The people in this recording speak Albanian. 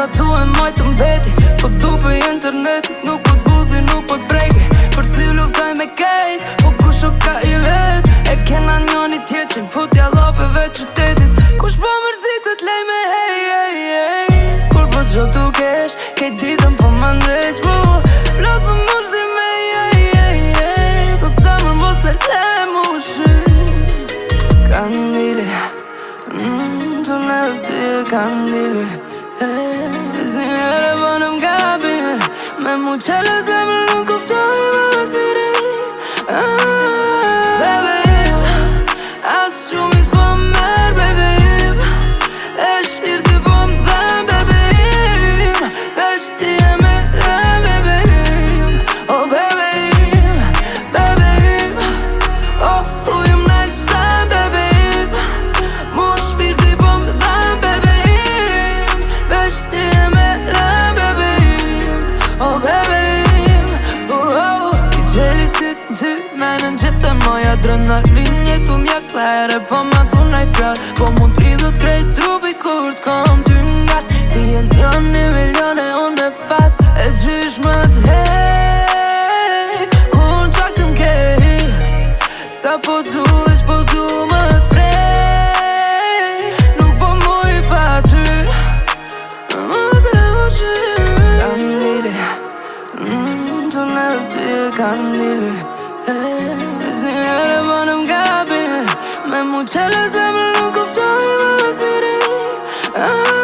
sa e majtë të mbeti Po du për internetit nuk po të budhi nuk po të brejke Për ty luftaj me kejt Po ku shok ka i vet E kena njoni tjetërin Futja lopeve qytetit Kush po mërzit të t'lej me hej, hej, hej Kur po të gjotu kesh Kejt ditëm po më ndrejsh mu Plot për po mërzit me hej, hej, hej To sa më mos e le mu shy Kandili mm, Të ne të kandili Hey sinelere vanëm gabime Me mu qelë zemrën nuk kuptoj me së miri ty në gjithë e moja adrenalin Jetu mjerë flere Po ma thunaj fjarë Po mund t'i dhët krejt trupi Kur t'kom ty nga Ti e njën një milion e unë e fat E gjysh më t'hej Unë qa këm kej Sa po du vesh po du më t'prej Nuk po muj pa ty Më se dhe u shy Kam lidi Qo mm, në ty e kam lidi Es nie ale vanam gabin Mem mu chela zamlun kuftoy vas mirin Ah